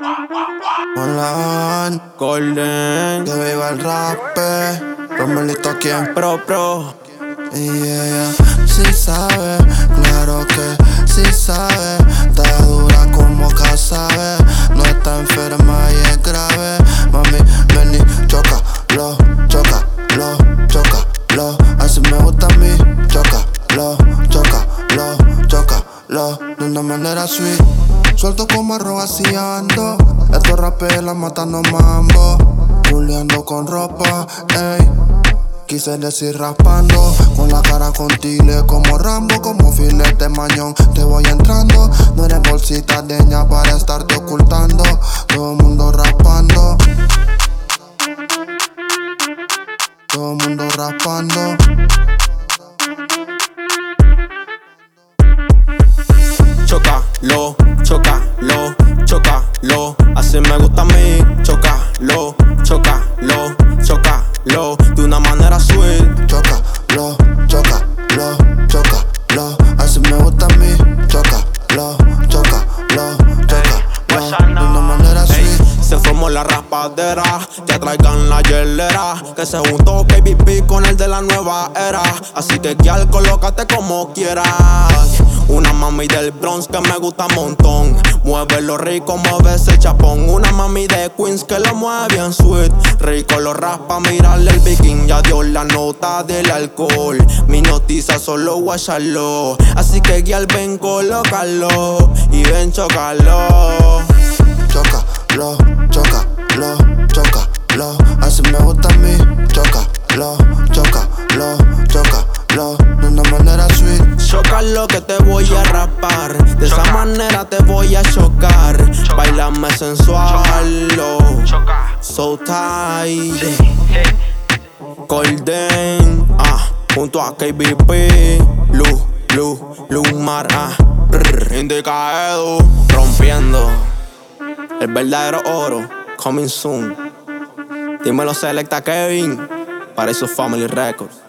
Hola, Golden, que viva el rap. Romelito aquí en Pro Pro. Y ella sí sabe, claro que sí sabe. Está dura como sabe. No está enferma y es grave. Mami, ven y choca, lo, choca, lo, choca, lo. Así me gusta a mí, choca, lo, choca, lo, choca, lo. De una manera sweet. Suelto como arroz así ando. Estos rapelas matando mambo. Juliando con ropa, ey. Quise decir raspando, con la cara con como Rambo, como filete mañón. Te voy entrando, no eres bolsita de ña para estarte ocultando. Todo el mundo raspando. Todo el mundo raspando. Chocalo, De una manera sweet. Chocalo, chocalo, chocalo. Así me gusta a mí. Chocalo, chocalo, chocalo. De una manera sweet. Se formó la raspadera, que traigan la hielera. Que se juntó KBP con el de la nueva era. Así que, Kial, colócate como quieras. Una mami del Bronx que me gusta un montón. Mueve lo rico, mueve ese chapón. Una mami de Queens que lo mueve bien sweet. Rico lo raspa, mirarle el viking. Ya dio la nota del alcohol. Mi noticia solo guayalo. Así que, Kial, ven, colócalo. Y ven, chocalo. Chócalo que te voy a rapar. De esa manera te voy a chocar. Bailame sensual, oh. so tight. Golden, ah, junto a KBP. Lu, Lu, Lumar, ah. Brr, Indica Edu, rompiendo. El verdadero oro, coming soon. Dímelo, selecta Kevin. Para esos Family Records.